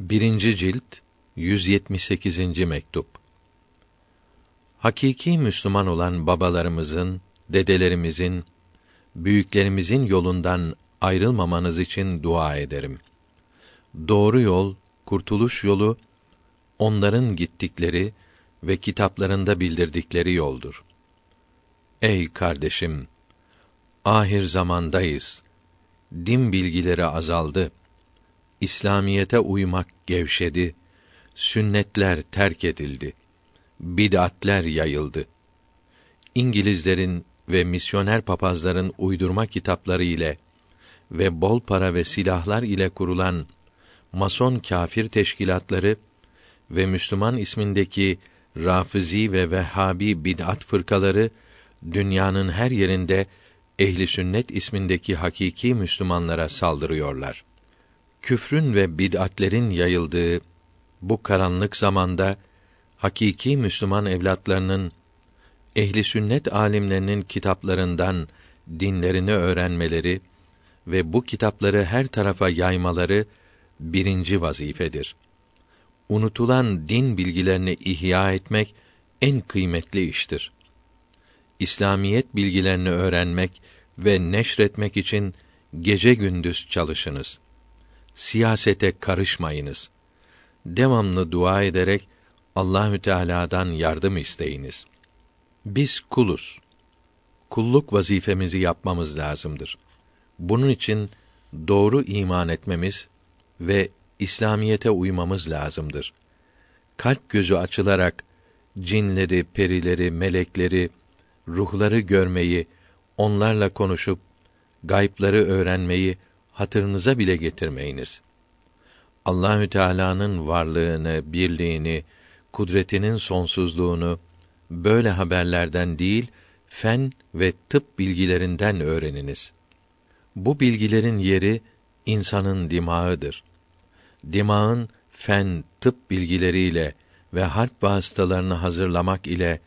Birinci cilt 178. mektup. Hakiki Müslüman olan babalarımızın, dedelerimizin, büyüklerimizin yolundan ayrılmamanız için dua ederim. Doğru yol, kurtuluş yolu onların gittikleri ve kitaplarında bildirdikleri yoldur. Ey kardeşim, ahir zamandayız. Din bilgileri azaldı İslamiyete uymak gevşedi, sünnetler terk edildi, bid'atler yayıldı. İngilizlerin ve misyoner papazların uydurma kitapları ile ve bol para ve silahlar ile kurulan mason kafir teşkilatları ve Müslüman ismindeki Rafizi ve Vehhabi bid'at fırkaları dünyanın her yerinde ehli sünnet ismindeki hakiki Müslümanlara saldırıyorlar küfrün ve bid'atlerin yayıldığı bu karanlık zamanda hakiki Müslüman evlatlarının ehli sünnet alimlerinin kitaplarından dinlerini öğrenmeleri ve bu kitapları her tarafa yaymaları birinci vazifedir. Unutulan din bilgilerini ihya etmek en kıymetli iştir. İslamiyet bilgilerini öğrenmek ve neşretmek için gece gündüz çalışınız siyasete karışmayınız. Devamlı dua ederek Allahü Teala'dan yardım isteyiniz. Biz kuluz. Kulluk vazifemizi yapmamız lazımdır. Bunun için doğru iman etmemiz ve İslamiyete uymamız lazımdır. Kalp gözü açılarak cinleri, perileri, melekleri, ruhları görmeyi, onlarla konuşup gaypları öğrenmeyi hatırınıza bile getirmeyiniz. Allahü Teala'nın varlığını, birliğini, kudretinin sonsuzluğunu böyle haberlerden değil, fen ve tıp bilgilerinden öğreniniz. Bu bilgilerin yeri insanın dimağıdır. Dimağın fen, tıp bilgileriyle ve harp vasıtalarını hazırlamak ile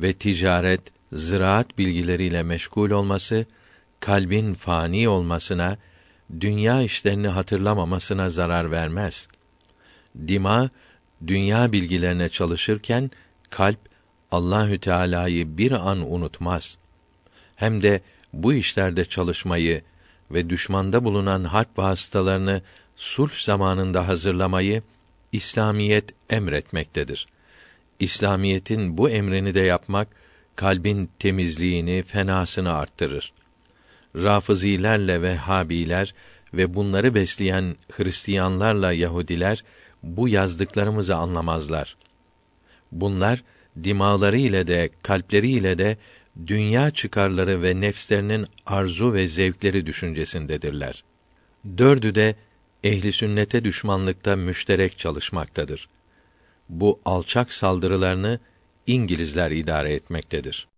ve ticaret, ziraat bilgileriyle meşgul olması kalbin fani olmasına dünya işlerini hatırlamamasına zarar vermez. Dima dünya bilgilerine çalışırken kalp Allahü Teala'yı bir an unutmaz. Hem de bu işlerde çalışmayı ve düşmanda bulunan harp vasıtalarını sulh zamanında hazırlamayı İslamiyet emretmektedir. İslamiyetin bu emrini de yapmak kalbin temizliğini, fenasını arttırır. Rafizilerle Vehhabiler ve bunları besleyen Hristiyanlarla Yahudiler bu yazdıklarımızı anlamazlar. Bunlar dimaları ile de kalpleri ile de dünya çıkarları ve nefslerinin arzu ve zevkleri düşüncesindedirler. Dördü de ehli sünnete düşmanlıkta müşterek çalışmaktadır. Bu alçak saldırılarını İngilizler idare etmektedir.